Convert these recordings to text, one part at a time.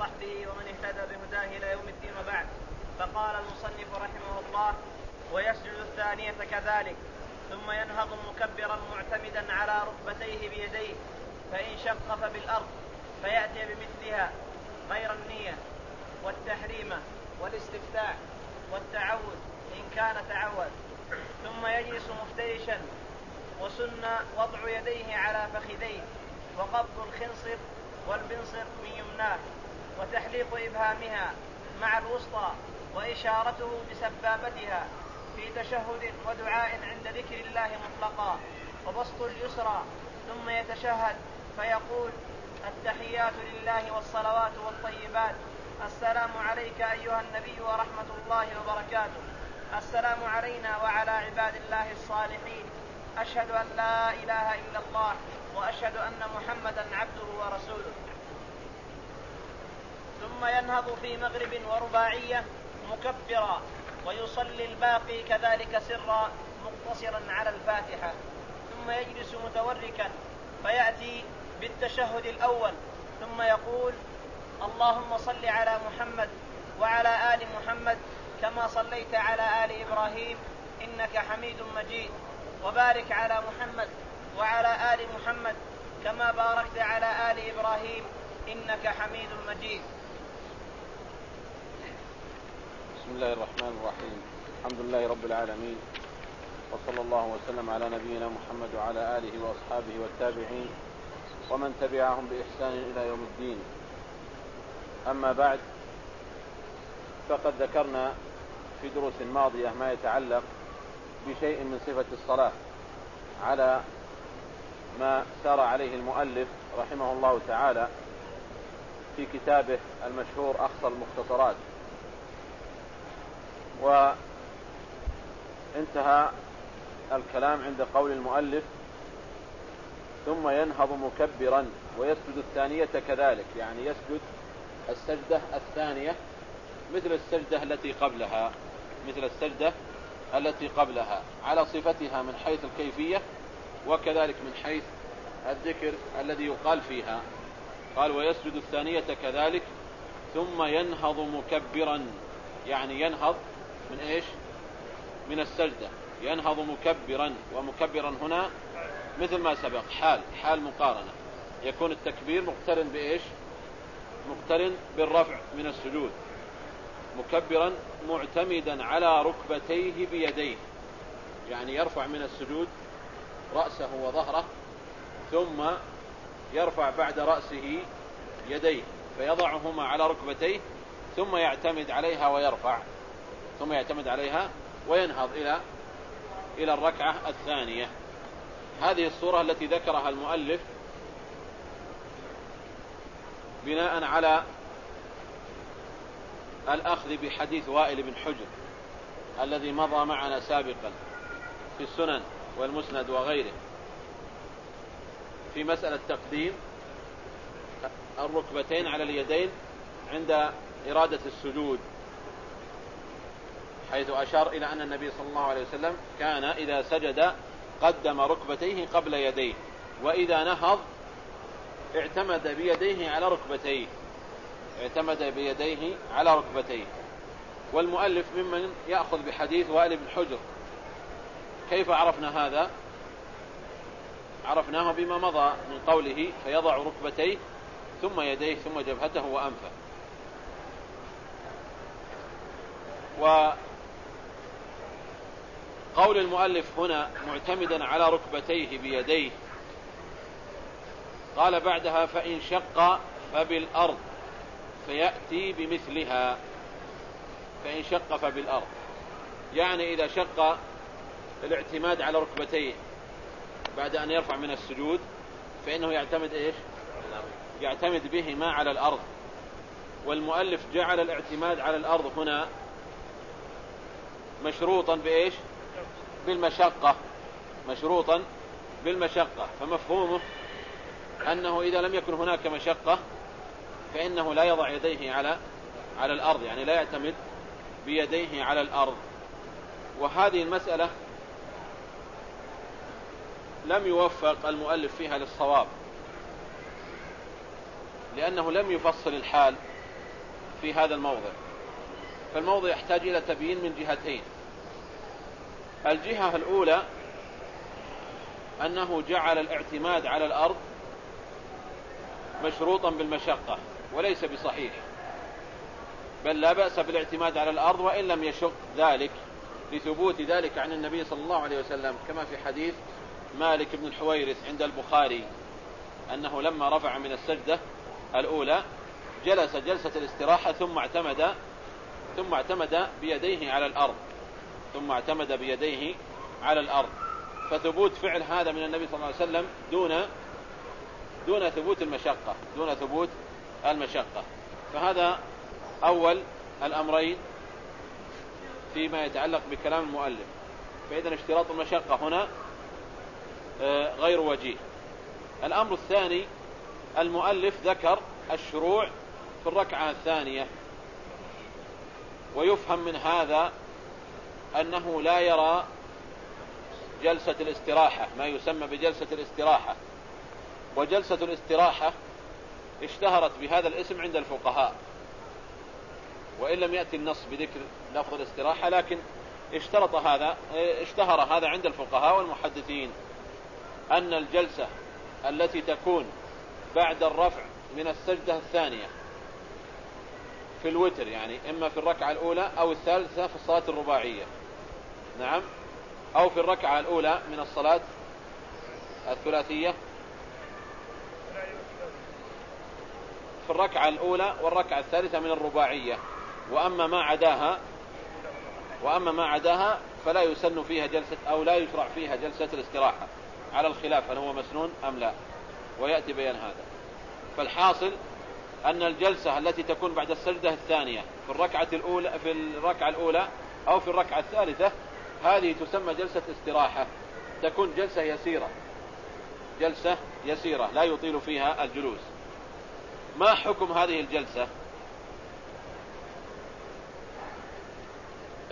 وصحبه ومن اهتدى بهداه إلى يوم الدين وبعد. فقال المصنف رحمه الله ويسجد الثانية كذلك ثم ينهض مكبرا معتمدا على ركبتيه بيديه فإن شق فبالأرض فيأتي بمثلها غير النية والتحريمة والاستفتاح والتعود إن كان تعود. ثم يجلس مفترشا وسن وضع يديه على فخذيه وقبض الخنصر والبنصر من يمناه. وتحليق إبهامها مع الوسطى وإشارته بسبابتها في تشهد ودعاء عند ذكر الله مطلقا وبسط اليسرى ثم يتشهد فيقول التحيات لله والصلوات والطيبات. السلام عليك أيها النبي ورحمة الله وبركاته. السلام علينا وعلى عباد الله الصالحين. أشهد أن لا إله إلا الله وأشهد أن محمدا عبده ورسوله. ثم ينهض في مغرب ورباعية مكبرا ويصلي الباقي كذلك سرا مقتصرا على الفاتحة. ثم يجلس متوركا فيأتي بالتشهد الأول. ثم يقول اللهم صل على محمد وعلى آل محمد كما صليت على آل إبراهيم إنك حميد مجيد. وبارك على محمد وعلى آل محمد كما باركت على آل إبراهيم إنك حميد مجيد. بسم الله الرحمن الرحيم. الحمد لله رب العالمين. وصلى الله وسلم على نبينا محمد وعلى آله وأصحابه والتابعين ومن تبعهم بإحسان إلى يوم الدين. أما بعد فقد ذكرنا في دروس ماضية ما يتعلق بشيء من صفة الصلاة على ما سار عليه المؤلف رحمه الله تعالى في كتابه المشهور أقصى المختصرات. وانتهى الكلام عند قول المؤلف ثم ينهض مكبرا ويسجد الثانية كذلك يعني يسجد السجدة الثانية مثل السجدة التي قبلها مثل السجدة التي قبلها على صفتها من حيث الكيفية وكذلك من حيث الذكر الذي يقال فيها. قال ويسجد الثانية كذلك ثم ينهض مكبرا يعني ينهض من إيش؟ من السجدة. ينهض مكبرا ومكبرا هنا مثل ما سبق حال حال مقارنة. يكون التكبير مقترن بإيش؟ مقترن بالرفع من السجود. مكبرا معتمدا على ركبتيه بيديه. يعني يرفع من السجود رأسه وظهره ثم يرفع بعد رأسه يديه فيضعهما على ركبتيه ثم يعتمد عليها ويرفع. ثم يعتمد عليها وينهض إلى إلى الركعة الثانية. هذه الصورة التي ذكرها المؤلف بناء على الأخذ بحديث وائل بن حجر الذي مضى معنا سابقا في السنن والمسند وغيره. في مسألة تقديم الركبتين على اليدين عند إرادة السجود. حيث أشار إلى أن النبي صلى الله عليه وسلم كان إذا سجد قدم ركبتيه قبل يديه وإذا نهض اعتمد بيديه على ركبتيه اعتمد بيديه على ركبتيه. والمؤلف ممن يأخذ بحديث وائل بن حجر. كيف عرفنا هذا؟ عرفناه بما مضى من قوله فيضع ركبتيه ثم يديه ثم جبهته وأنفه. وقول المؤلف هنا معتمدا على ركبتيه بيديه. قال بعدها فإن شق فبالأرض فيأتي بمثلها. فإن شق فبالأرض. يعني إذا شق الاعتماد على ركبتيه بعد أن يرفع من السجود فإنه يعتمد إيش؟ يعتمد بهما على الأرض. والمؤلف جعل الاعتماد على الأرض هنا مشروطا بإيش؟ بالمشقة مشروطا بالمشقة. فمفهومه أنه إذا لم يكن هناك مشقة فإنه لا يضع يديه على على الأرض يعني لا يعتمد بيديه على الأرض. وهذه المسألة لم يوفق المؤلف فيها للصواب لأنه لم يفصل الحال في هذا الموضع. فالموضع يحتاج إلى تبيين من جهتين. الجهة الأولى أنه جعل الاعتماد على الأرض مشروطا بالمشقة وليس بصحيح. بل لا بأس بالاعتماد على الأرض وإن لم يشق ذلك لثبوت ذلك عن النبي صلى الله عليه وسلم كما في حديث مالك بن الحويرث عند البخاري أنه لما رفع من السجدة الأولى جلس جلسة الاستراحة ثم اعتمد ثم اعتمد بيديه على الأرض. ثم اعتمد بيديه على الأرض. فثبوت فعل هذا من النبي صلى الله عليه وسلم دون دون ثبوت المشقة دون ثبوت المشقة. فهذا أول الأمرين فيما يتعلق بكلام المؤلف. فإذا اشتراط المشقة هنا آه، غير وجيه. الأمر الثاني المؤلف ذكر الشروع في الركعة الثانية ويفهم من هذا أنه لا يرى جلسة الاستراحة ما يسمى بجلسة الاستراحة. وجلسة الاستراحة اشتهرت بهذا الاسم عند الفقهاء. وإن لم يأتي النص بذكر لفظ الاستراحة لكن اشترط هذا اشتهر هذا عند الفقهاء والمحدثين أن الجلسة التي تكون بعد الرفع من السجدة الثانية في الوتر يعني إما في الركعة الأولى أو الثالثة في الصلاة الرباعية. نعم. أو في الركعة الأولى من الصلاة الثلاثية. في الركعة الأولى والركعة الثالثة من الرباعية. وأما ما عداها وأما ما عداها فلا يسن فيها جلسة أو لا يشرع فيها جلسة الاستراحة. على الخلاف هل هو مسنون أم لا؟ ويأتي بيان هذا. فالحاصل أن الجلسة التي تكون بعد السجدة الثانية في الركعة الأولى في الركعة الأولى أو في الركعة الثالثة هذه تسمى جلسة استراحة. تكون جلسة يسيرة. جلسة يسيرة لا يطيل فيها الجلوس. ما حكم هذه الجلسة؟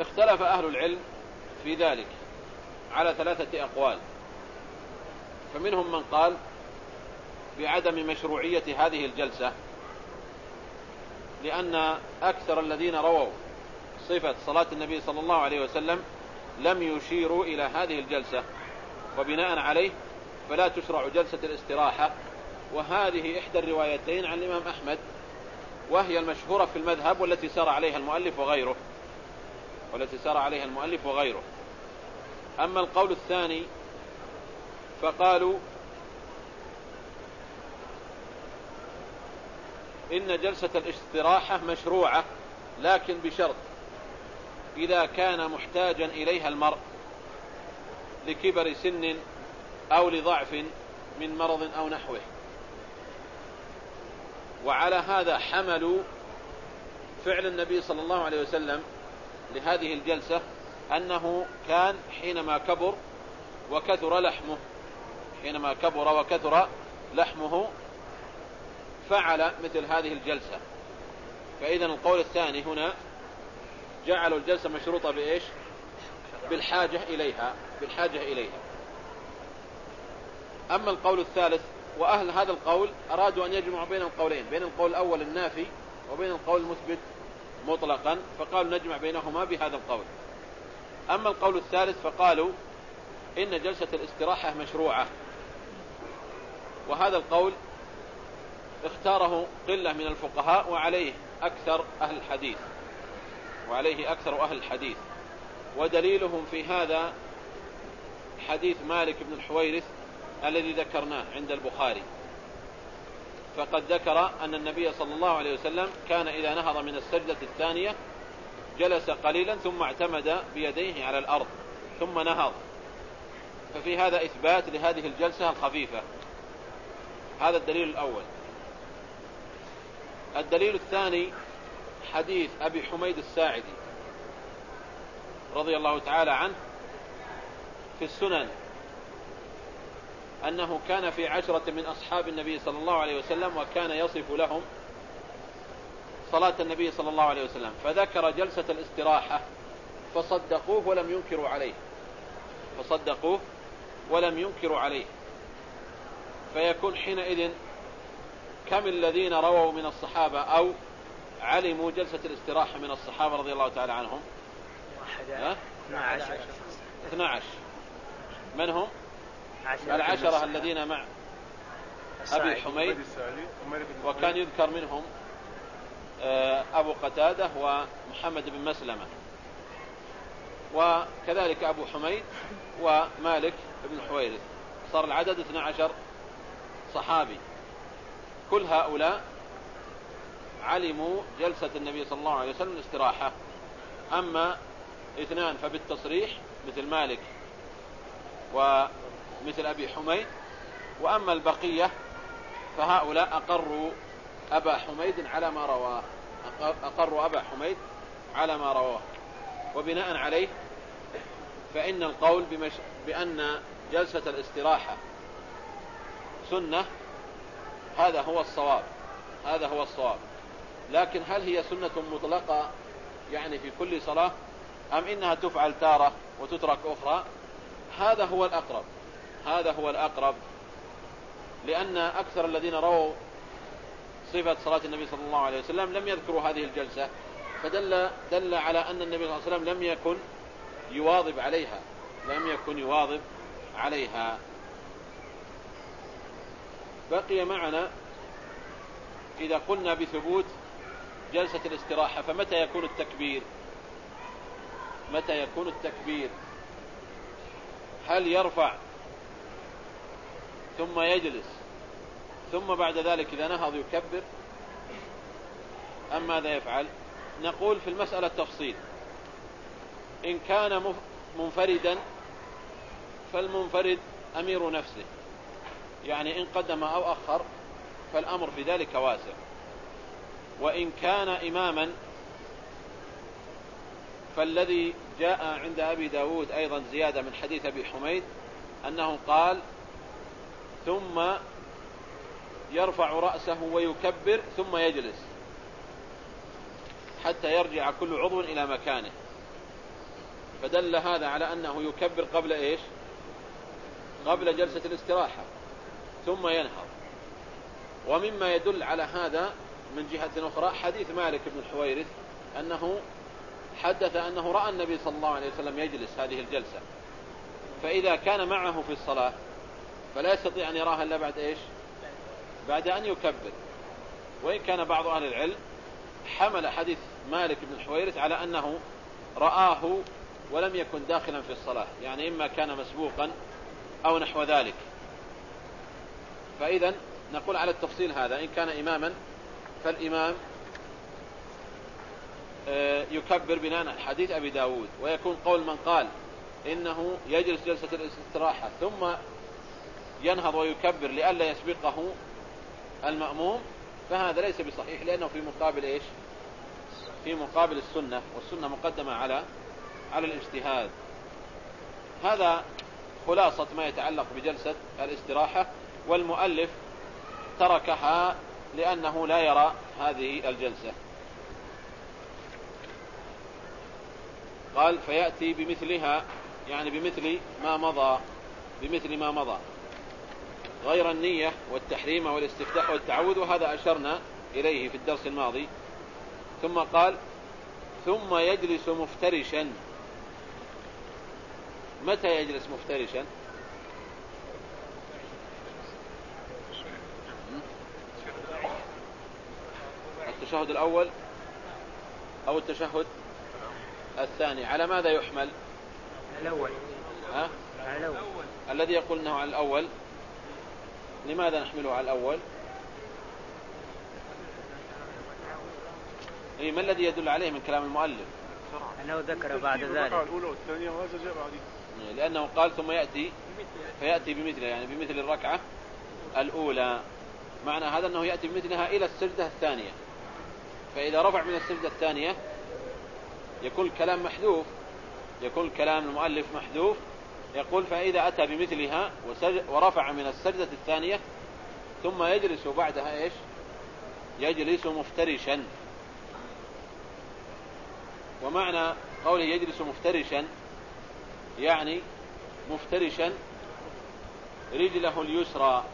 اختلف أهل العلم في ذلك على ثلاثة أقوال. فمنهم من قال بعدم مشروعية هذه الجلسة لأن أكثر الذين رووا صفة صلاة النبي صلى الله عليه وسلم لم يشيروا إلى هذه الجلسة وبناء عليه فلا تشرع جلسة الاستراحة. وهذه إحدى الروايتين عن الإمام أحمد وهي المشهورة في المذهب والتي سار عليها المؤلف وغيره والتي سار عليها المؤلف وغيره. أما القول الثاني فقالوا إن جلسة الاستراحة مشروعة لكن بشرط إذا كان محتاجا إليها المرء لكبر سن أو لضعف من مرض أو نحوه. وعلى هذا حملوا فعل النبي صلى الله عليه وسلم لهذه الجلسة أنه كان حينما كبر وكثر لحمه حينما كبر وكثر لحمه فعل مثل هذه الجلسة. فإذا القول الثاني هنا جعلوا الجلسة مشروطة بإيش؟ بالحاجة إليها بالحاجة إليها. أما القول الثالث وأهل هذا القول أرادوا أن يجمعوا بين القولين بين القول الأول النافي وبين القول المثبت مطلقا فقالوا نجمع بينهما بهذا القول. أما القول الثالث فقالوا إن جلسة الاستراحة مشروعة. وهذا القول اختاره قلة من الفقهاء وعليه أكثر أهل الحديث. وعليه أكثر أهل الحديث. ودليلهم في هذا حديث مالك بن الحويرث الذي ذكرناه عند البخاري. فقد ذكر أن النبي صلى الله عليه وسلم كان إذا نهض من السجدة الثانية جلس قليلا ثم اعتمد بيديه على الأرض ثم نهض ففي هذا إثبات لهذه الجلسة الخفيفة. هذا الدليل الأول. الدليل الثاني حديث أبي حميد الساعدي رضي الله تعالى عنه في السنن أنه كان في عشرة من أصحاب النبي صلى الله عليه وسلم وكان يصف لهم صلاة النبي صلى الله عليه وسلم فذكر جلسة الاستراحة فصدقوه ولم ينكروا عليه. فصدقوه ولم ينكروا عليه. فيكون حينئذ كم الذين رووا من الصحابة أو علموا جلسة الاستراحة من الصحابة رضي الله تعالى عنهم. واحد 12 12 من هم؟ العشرة الذين مع أبي حميد. وكان يذكر منهم آه، أبو قتادة ومحمد بن مسلمة. وكذلك أبو حميد ومالك بن حويرث. صار العدد 12 صحابي. كل هؤلاء علموا جلسة النبي صلى الله عليه وسلم الاستراحة. أما اثنان فبالتصريح مثل مالك ومثل أبي حميد. وأما البقية فهؤلاء أقروا أبا حميد على ما رواه. أقروا أبا حميد على ما رواه. وبناء عليه فإن القول بمش... بأن جلسة الاستراحة سنة هذا هو الصواب. هذا هو الصواب. لكن هل هي سنة مطلقة يعني في كل صلاة أم إنها تفعل تارة وتترك أخرى؟ هذا هو الأقرب. هذا هو الأقرب لأن أكثر الذين رووا صفة صلاة النبي صلى الله عليه وسلم لم يذكروا هذه الجلسة فدل دل على أن النبي صلى الله عليه وسلم لم يكن يواظب عليها. لم يكن يواظب عليها. بقي معنا إذا قلنا بثبوت جلسة الاستراحة فمتى يكون التكبير؟ متى يكون التكبير؟ هل يرفع ثم يجلس ثم بعد ذلك إذا نهض يكبر؟ أم ماذا يفعل؟ نقول في المسألة تفصيل إن كان منفردا فالمنفرد أمير نفسه. يعني إن قدم أو أخر فالأمر في ذلك واسع. وإن كان إماما فالذي جاء عند أبي داود أيضا زيادة من حديث أبي حميد أنه قال ثم يرفع رأسه ويكبر ثم يجلس حتى يرجع كل عضو إلى مكانه. فدل هذا على أنه يكبر قبل إيش؟ قبل جلسة الاستراحة ثم ينهض. ومما يدل على هذا من جهة أخرى حديث مالك بن الحويرث أنه حدث أنه رأى النبي صلى الله عليه وسلم يجلس هذه الجلسة. فإذا كان معه في الصلاة فلا يستطيع أن يراها إلا بعد إيش؟ بعد أن يكبر. وإن كان بعض أهل العلم حمل حديث مالك بن الحويرث على أنه رآه ولم يكن داخلا في الصلاة يعني إما كان مسبوقا أو نحو ذلك. فإذا نقول على التفصيل هذا إن كان إماما فالإمام آه، يكبر بناء على حديث أبي داود ويكون قول من قال إنه يجلس جلسة الاستراحة ثم ينهض ويكبر لئلا يسبقه المأموم فهذا ليس بصحيح لأنه في مقابل إيش؟ في مقابل السنة والسنة مقدمة على على الاجتهاد. هذا خلاصة ما يتعلق بجلسة الاستراحة والمؤلف تركها لأنه لا يرى هذه الجلسة. قال فيأتي بمثلها يعني بمثل ما مضى بمثل ما مضى. غير النية والتحريم والاستفتاح والتعوذ وهذا أشرنا إليه في الدرس الماضي. ثم قال ثم يجلس مفترشا. متى يجلس مفترشا؟ التشهد الأول أو التشهد الثاني؟ على ماذا يحمل؟ الأول. ها؟ الأول الذي يقول أنه على الأول. لماذا نحمله على الأول؟ إيه ما الذي يدل عليه من كلام المؤلف؟ أنه ذكر بعد ذلك. الأولى والثانية وهذا جاء بعد لأنه قال ثم يأتي فيأتي بمثله يعني بمثل الركعة الأولى. معنى هذا أنه يأتي بمثلها إلى السجدة الثانية. فإذا رفع من السجدة الثانية يكون الكلام محذوف يكون الكلام المؤلف محذوف يقول فإذا أتى بمثلها ورفع من السجدة الثانية ثم يجلس بعدها إيش؟ يجلس مفترشا. ومعنى قوله يجلس مفترشا يعني مفترشا رجله اليسرى.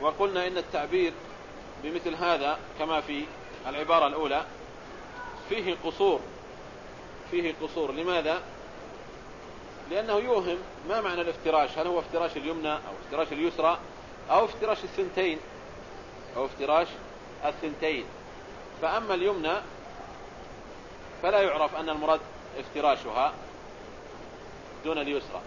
وقلنا إن التعبير بمثل هذا كما في العبارة الأولى فيه قصور فيه قصور. لماذا؟ لأنه يوهم ما معنى الافتراش. هل هو افتراش اليمنى أو افتراش اليسرى أو افتراش الثنتين؟ أو افتراش الثنتين. فأما اليمنى فلا يعرف أن المراد افتراشها دون اليسرى.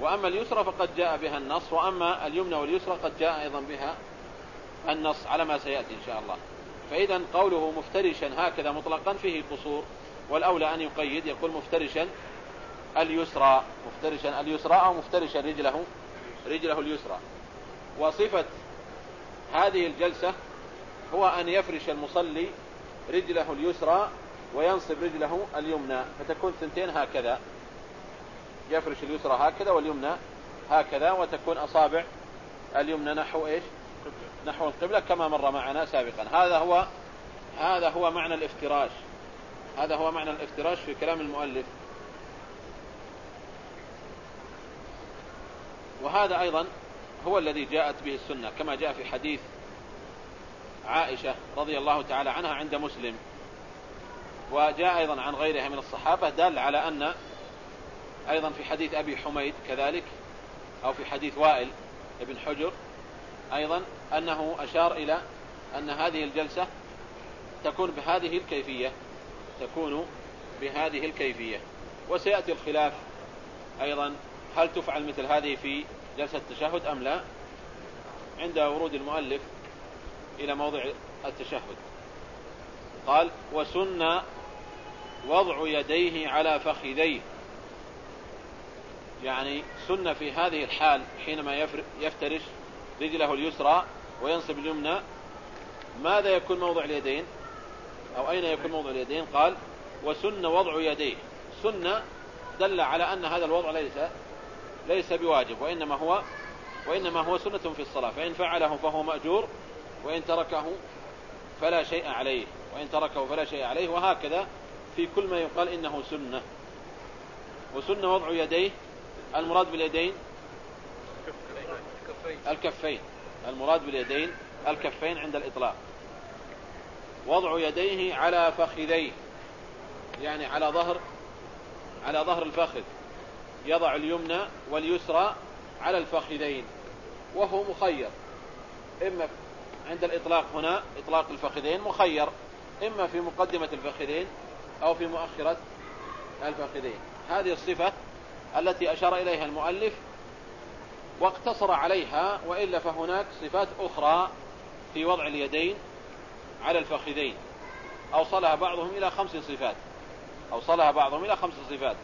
وأما اليسرى فقد جاء بها النص وأما اليمنى واليسرى قد جاء أيضا بها النص على ما سيأتي إن شاء الله. فإذا قوله مفترشا هكذا مطلقا فيه قصور والأولى أن يقيد يقول مفترشا اليسرى مفترشا اليسرى أو مفترشا رجله رجله اليسرى. وصفة هذه الجلسة هو أن يفرش المصلي رجله اليسرى وينصب رجله اليمنى فتكون ثنتين هكذا. يفرش اليسرى هكذا واليمنى هكذا وتكون أصابع اليمنى نحو إيش؟ نحو القبلة كما مر معنا سابقا. هذا هو هذا هو معنى الافتراش. هذا هو معنى الافتراش في كلام المؤلف. وهذا أيضا هو الذي جاءت به السنة كما جاء في حديث عائشة رضي الله تعالى عنها عند مسلم. وجاء أيضا عن غيرها من الصحابة دل على أن أيضا في حديث أبي حميد كذلك أو في حديث وائل ابن حجر أيضا أنه أشار إلى أن هذه الجلسة تكون بهذه الكيفية تكون بهذه الكيفية. وسيأتي الخلاف أيضا هل تفعل مثل هذه في جلسة التشهد أم لا؟ عند ورود المؤلف إلى موضع التشهد. قال وسن وضع يديه على فخذيه. يعني سن في هذه الحال حينما يفترش رجله اليسرى وينصب اليمنى. ماذا يكون موضع اليدين؟ أو أين يكون موضع اليدين؟ قال وسن وضع يديه. سن دل على أن هذا الوضع ليس ليس بواجب وإنما هو وإنما هو سنة في الصلاة. فإن فعله فهو مأجور وإن تركه فلا شيء عليه. وإن تركه فلا شيء عليه. وهكذا في كل ما يقال إنه سنة. وسنة وضع يديه المراد باليدين الكفين. المراد باليدين الكفين عند الإطلاق. وضع يديه على فخذيه. يعني على ظهر على ظهر الفخذ. يضع اليمنى واليسرى على الفخذين. وهو مخير. إما عند الإطلاق هنا إطلاق الفخذين مخير. إما في مقدمة الفخذين أو في مؤخرة الفخذين. هذه الصفة التي أشار إليها المؤلف واقتصر عليها وإلا فهناك صفات أخرى في وضع اليدين على الفخذين. أوصلها بعضهم إلى خمس صفات. أوصلها بعضهم إلى خمس صفات.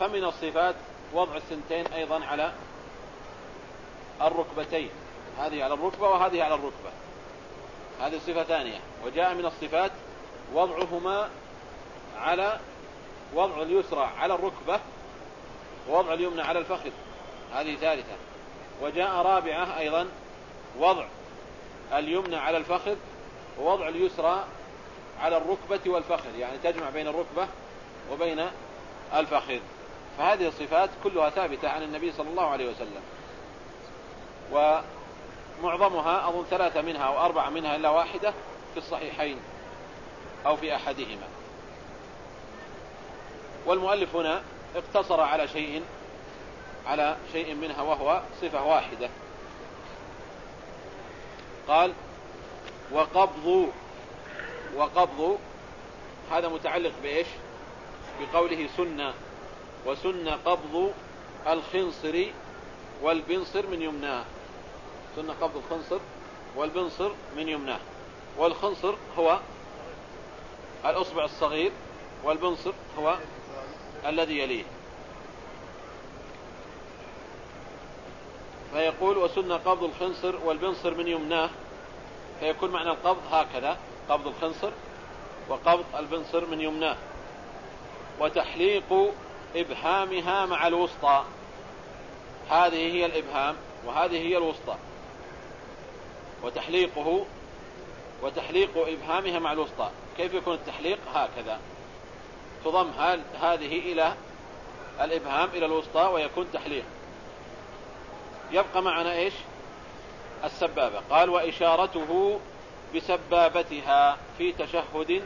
فمن الصفات وضع السنتين أيضا على الركبتين. هذه على الركبة وهذه على الركبة. هذه صفة ثانية. وجاء من الصفات وضعهما على وضع اليسرى على الركبة ووضع اليمنى على الفخذ. هذه ثالثة. وجاء رابعة أيضا وضع اليمنى على الفخذ ووضع اليسرى على الركبة والفخذ يعني تجمع بين الركبة وبين الفخذ. فهذه الصفات كلها ثابتة عن النبي صلى الله عليه وسلم. ومعظمها أظن ثلاثة منها أو أربعة منها إلا واحدة في الصحيحين أو في أحدهما. والمؤلف هنا اقتصر على شيء على شيء منها وهو صفة واحدة. قال وقبض وقبض هذا متعلق بإيش؟ بقوله سنة. وسن قبض الخنصر والبنصر من يمناه سن قبض الخنصر والبنصر من يمناه والخنصر هو الأصبع الصغير والبنصر هو الذي يليه. فيقول وسن قبض الخنصر والبنصر من يمناه فيكون معنى القبض هكذا قبض الخنصر وقبض البنصر من يمناه. وتحليق إبهامها مع الوسطى هذه هي الإبهام وهذه هي الوسطى. وتحليقه وتحليق إبهامها مع الوسطى. كيف يكون التحليق؟ هكذا. تضم هذه إلى الإبهام إلى الوسطى ويكون تحليق. يبقى معنا إيش؟ السبابة. قال وإشارته بسبابتها في تشهد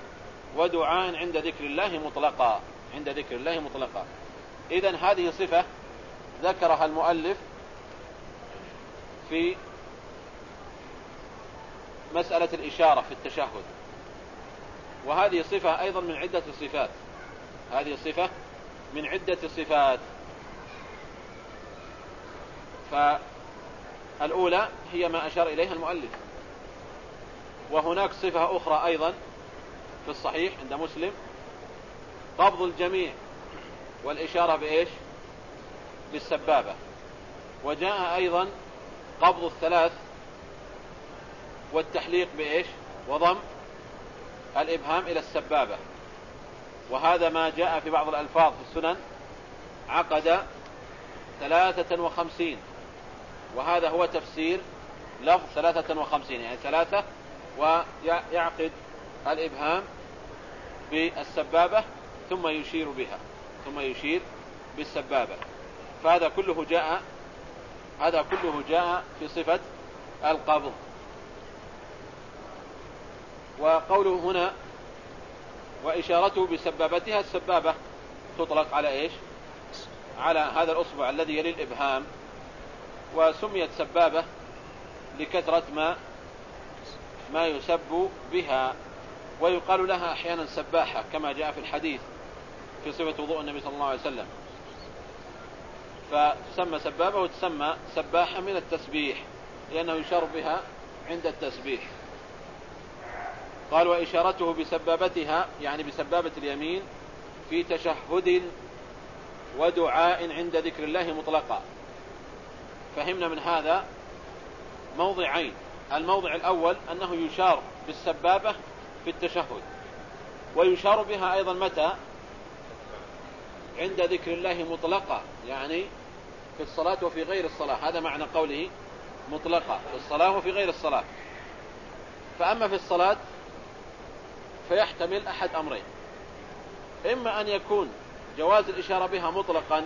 ودعاء عند ذكر الله مطلقا. عند ذكر الله مطلقا. إذا هذه صفة ذكرها المؤلف في مسألة الإشارة في التشهد. وهذه صفة أيضا من عدة صفات هذه صفة من عدة صفات فالأولى هي ما أشار إليها المؤلف. وهناك صفة أخرى أيضا في الصحيح عند مسلم. قبض الجميع والإشارة بإيش؟ بالسبابة وجاء أيضا قبض الثلاث والتحليق بإيش؟ وضم الإبهام إلى السبابة. وهذا ما جاء في بعض الألفاظ في السنن. عقد ثلاثة وخمسين. وهذا هو تفسير لفظ ثلاثة وخمسين يعني ثلاثة ويعقد الإبهام بالسبابة ثم يشير بها ثم يشير بالسبابة. فهذا كله جاء هذا كله جاء في صفة القبض. وقوله هنا وإشارته بسبابتها السبابة تطلق على إيش؟ على هذا الأصبع الذي يلي الإبهام. وسميت سبابة لكثرة ما ما يسب بها ويقال لها أحيانا سباحة كما جاء في الحديث في صفة وضوء النبي صلى الله عليه وسلم. فتسمى سبابة وتسمى سباحة من التسبيح لأنه يشار بها عند التسبيح. قال وإشارته بسبابتها يعني بسبابة اليمين في تشهد ودعاء عند ذكر الله مطلقا. فهمنا من هذا موضعين. الموضع الأول أنه يشار بالسبابة في التشهد. ويشار بها أيضا متى؟ عند ذكر الله مطلقا يعني في الصلاة وفي غير الصلاة. هذا معنى قوله مطلقة في الصلاة وفي غير الصلاة. فأما في الصلاة فيحتمل أحد أمرين. إما أن يكون جواز الإشارة بها مطلقا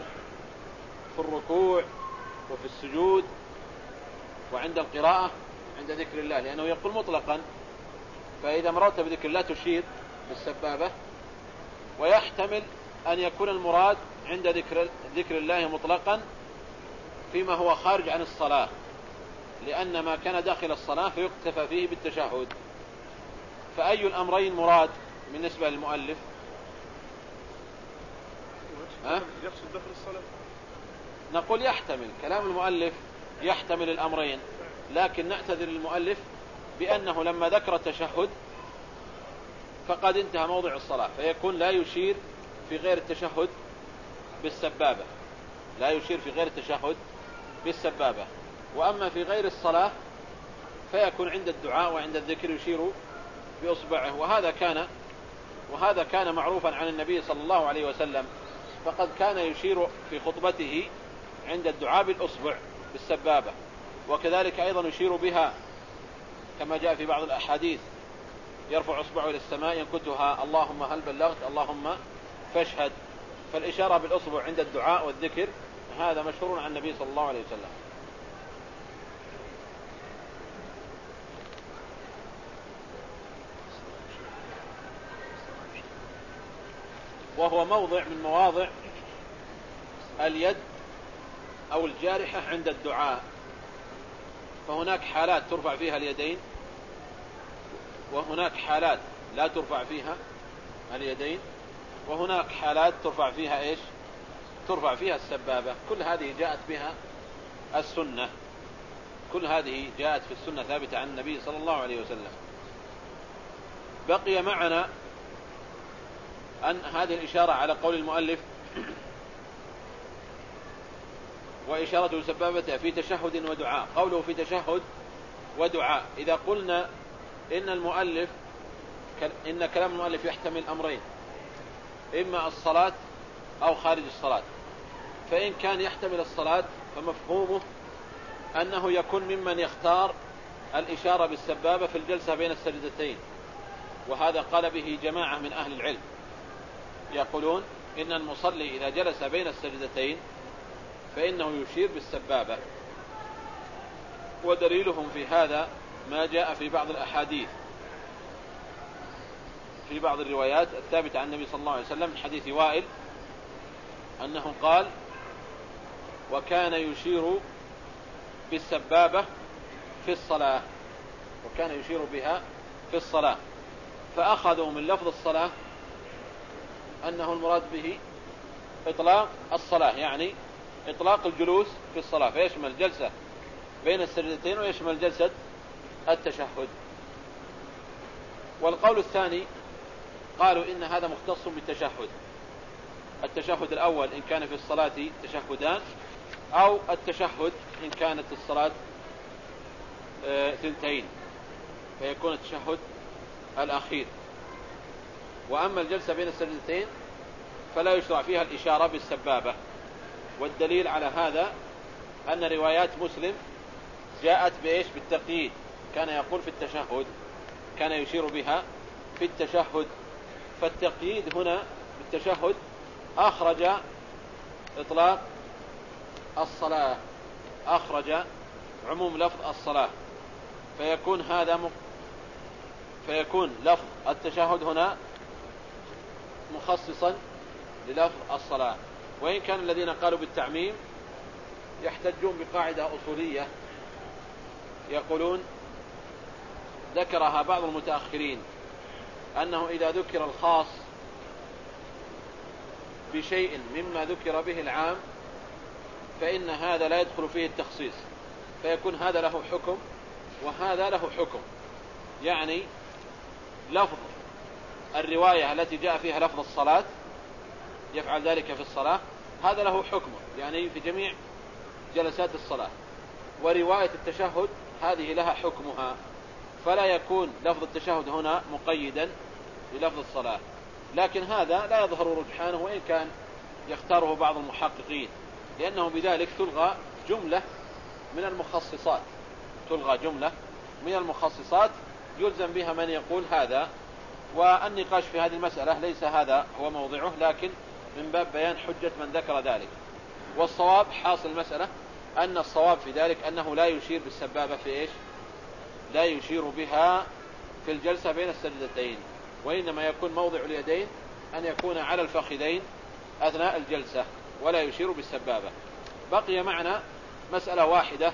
في الركوع وفي السجود وعند القراءة عند ذكر الله لأنه يقول مطلقا فإذا مررت بذكر الله تشير بالسبابة ويحتمل أن يكون المراد عند ذكر, ذكر الله مطلقا فيما هو خارج عن الصلاة لأن ما كان داخل الصلاة فيقتفى فيه بالتشهد. فأي الأمرين مراد بالنسبة للمؤلف؟ ها؟ يقصد داخل الصلاة. نقول يحتمل كلام المؤلف يحتمل الأمرين لكن نعتذر للمؤلف بأنه لما ذكر التشهد فقد انتهى موضع الصلاة فيكون لا يشير في غير التشهد بالسبابة. لا يشير في غير التشهد بالسبابة. وأما في غير الصلاة فيكون عند الدعاء وعند الذكر يشير بإصبعه. وهذا كان وهذا كان معروفا عن النبي صلى الله عليه وسلم فقد كان يشير في خطبته عند الدعاء بالأصبع بالسبابة. وكذلك أيضا يشير بها كما جاء في بعض الأحاديث يرفع أصبعه إلى السماء ينكتها اللهم هل بلغت؟ اللهم فاشهد. فالإشارة بالأصبع عند الدعاء والذكر هذا مشهور عن النبي صلى الله عليه وسلم. وهو موضع من مواضع اليد أو الجارحة عند الدعاء. فهناك حالات ترفع فيها اليدين وهناك حالات لا ترفع فيها اليدين وهناك حالات ترفع فيها إيش؟ ترفع فيها السبابة. كل هذه جاءت بها السنة. كل هذه جاءت في السنة ثابتة عن النبي صلى الله عليه وسلم. بقي معنا أن هذه الإشارة على قول المؤلف وإشارة سبابتها في تشهد ودعاء. قوله في تشهد ودعاء. إذا قلنا إن المؤلف إن كلام المؤلف يحتمل أمرين. إما الصلاة أو خارج الصلاة. فإن كان يحتمل الصلاة فمفهومه أنه يكون ممن يختار الإشارة بالسبابة في الجلسة بين السجدتين. وهذا قال به جماعة من أهل العلم. يقولون إن المصلي إذا جلس بين السجدتين فإنه يشير بالسبابة. ودليلهم في هذا ما جاء في بعض الأحاديث. في بعض الروايات الثابتة عن النبي صلى الله عليه وسلم من حديث وائل أنه قال وكان يشير بالسبابة في الصلاة. وكان يشير بها في الصلاة. فأخذوا من لفظ الصلاة أنه المراد به إطلاق الصلاة يعني إطلاق الجلوس في الصلاة فيشمل جلسة بين السجدتين ويشمل جلسة التشهد. والقول الثاني قالوا إن هذا مختص بالتشهد. التشهد الأول إن كان في الصلاة تشهدان أو التشهد إن كانت الصلاة آه، ثنتين. فيكون التشهد الأخير. وأما الجلسة بين السجدتين فلا يشرع فيها الإشارة بالسبابة. والدليل على هذا أن روايات مسلم جاءت بإيش؟ بالتقييد. كان يقول في التشهد كان يشير بها في التشهد. فالتقييد هنا بالتشهد أخرج إطلاق الصلاة أخرج عموم لفظ الصلاة. فيكون هذا م... فيكون لفظ التشهد هنا مخصصا للفظ الصلاة. وإن كان الذين قالوا بالتعميم يحتجون بقاعدة أصولية يقولون ذكرها بعض المتأخرين أنه إذا ذكر الخاص بشيء مما ذكر به العام فإن هذا لا يدخل فيه التخصيص فيكون هذا له حكم وهذا له حكم يعني لفظ الرواية التي جاء فيها لفظ الصلاة يفعل ذلك في الصلاة هذا له حكم يعني في جميع جلسات الصلاة. ورواية التشهد هذه لها حكمها فلا يكون لفظ التشهد هنا مقيدا بلفظ الصلاة. لكن هذا لا يظهر رجحانه وإن كان يختاره بعض المحققين لأنه بذلك تلغى جملة من المخصصات. تلغى جملة من المخصصات يلزم بها من يقول هذا والنقاش في هذه المسألة ليس هذا هو موضعه لكن من باب بيان حجة من ذكر ذلك. والصواب حاصل المسألة أن الصواب في ذلك أنه لا يشير بالسبابة في إيش؟ لا يشير بها في الجلسة بين السجدتين وإنما يكون موضع اليدين أن يكون على الفخذين أثناء الجلسة ولا يشير بالسبابة. بقي معنا مسألة واحدة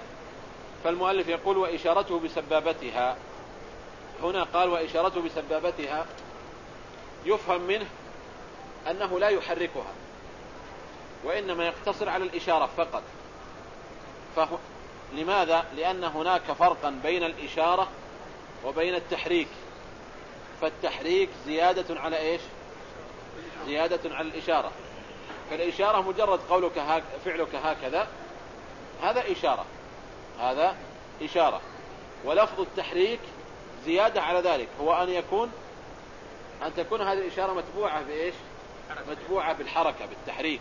فالمؤلف يقول وإشارته بسبابتها. هنا قال وإشارته بسبابتها. يفهم منه أنه لا يحركها وإنما يقتصر على الإشارة فقط. فهو لماذا؟ لأن هناك فرقا بين الإشارة وبين التحريك. فالتحريك زيادة على إيش؟ زيادة على الإشارة. فالإشارة مجرد قولك هك فعلك هكذا هذا إشارة. هذا إشارة. ولفظ التحريك زيادة على ذلك. هو أن يكون أن تكون هذه الإشارة متبوعة بإيش؟ متبوعة بالحركة بالتحريك.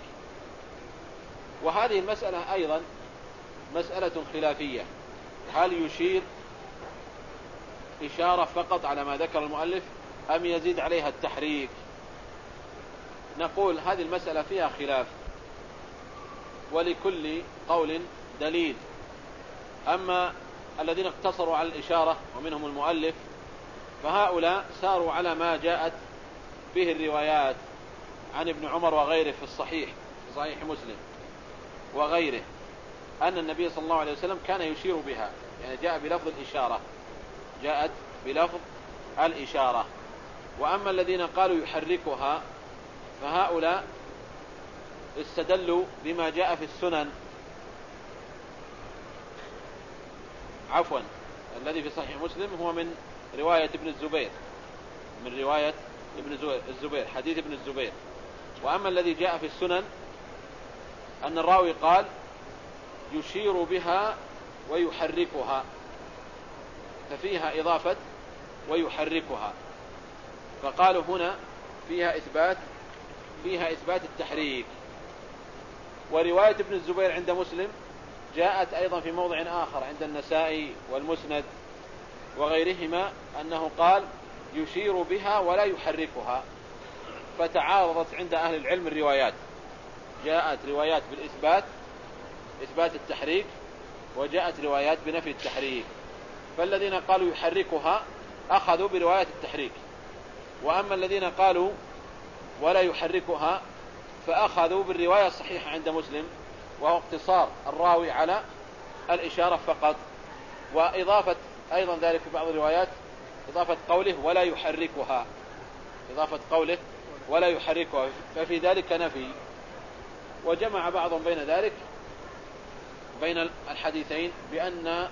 وهذه المسألة أيضا مسألة خلافية. هل يشير إشارة فقط على ما ذكر المؤلف أم يزيد عليها التحريك؟ نقول هذه المسألة فيها خلاف. ولكل قول دليل. أما الذين اقتصروا على الإشارة ومنهم المؤلف فهؤلاء ساروا على ما جاءت به الروايات. عن ابن عمر وغيره في الصحيح في صحيح مسلم وغيره أن النبي صلى الله عليه وسلم كان يشير بها يعني جاء بلفظ الإشارة جاءت بلفظ الإشارة. وأما الذين قالوا يحركها فهؤلاء استدلوا بما جاء في السنن. عفوا الذي في صحيح مسلم هو من رواية ابن الزبير من رواية ابن الزبير حديث ابن الزبير. وأما الذي جاء في السنن أن الراوي قال يشير بها ويحركها. ففيها إضافة ويحركها. فقالوا هنا فيها إثبات فيها إثبات التحريك. ورواية ابن الزبير عند مسلم جاءت أيضا في موضع آخر عند النسائي والمسند وغيرهما أنه قال يشير بها ولا يحركها. فتعارضت عند أهل العلم الروايات. جاءت روايات بالإثبات إثبات التحريك وجاءت روايات بنفي التحريك. فالذين قالوا يحركها أخذوا برواية التحريك. وأما الذين قالوا ولا يحركها فأخذوا بالرواية الصحيحة عند مسلم وهو اقتصار الراوي على الإشارة فقط. وإضافة أيضا ذلك في بعض الروايات إضافة قوله ولا يحركها. إضافة قوله ولا يحركها. ففي ذلك نفي. وجمع بعضهم بين ذلك بين الحديثين بأن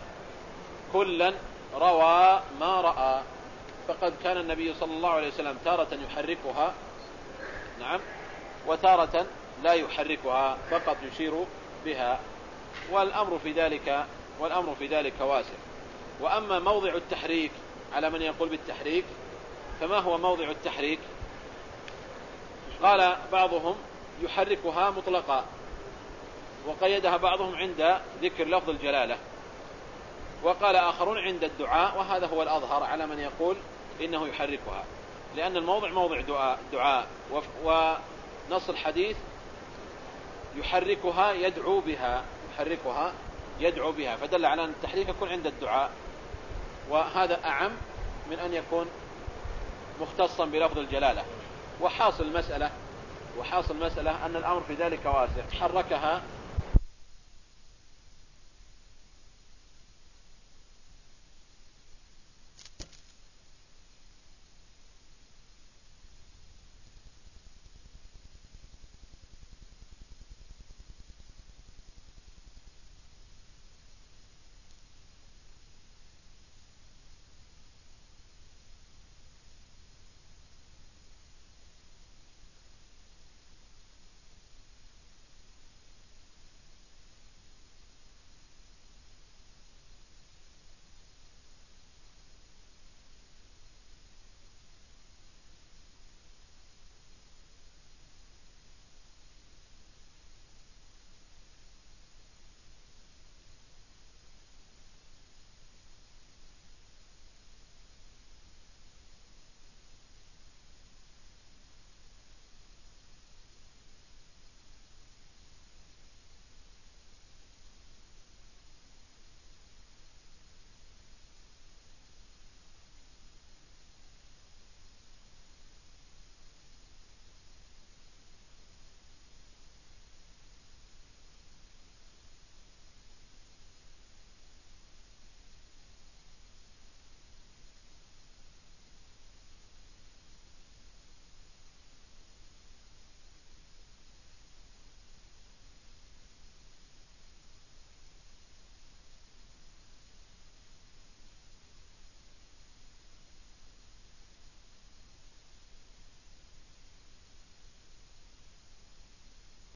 كلا روى ما رأى. فقد كان النبي صلى الله عليه وسلم تارة يحركها. نعم. وتارة لا يحركها فقط يشير بها. والأمر في ذلك والأمر في ذلك واسع. وأما موضع التحريك على من يقول بالتحريك فما هو موضع التحريك؟ قال بعضهم يحركها مطلقا وقيدها بعضهم عند ذكر لفظ الجلالة وقال آخرون عند الدعاء وهذا هو الأظهر على من يقول إنه يحركها لأن الموضع موضع دعاء, دعاء ونص الحديث يحركها يدعو بها يحركها يدعو بها فدل على أن التحريك يكون عند الدعاء وهذا أعم من أن يكون مختصا بلفظ الجلالة وحاصل المسألة وحاصل المسألة أن الأمر في ذلك واسع. حركها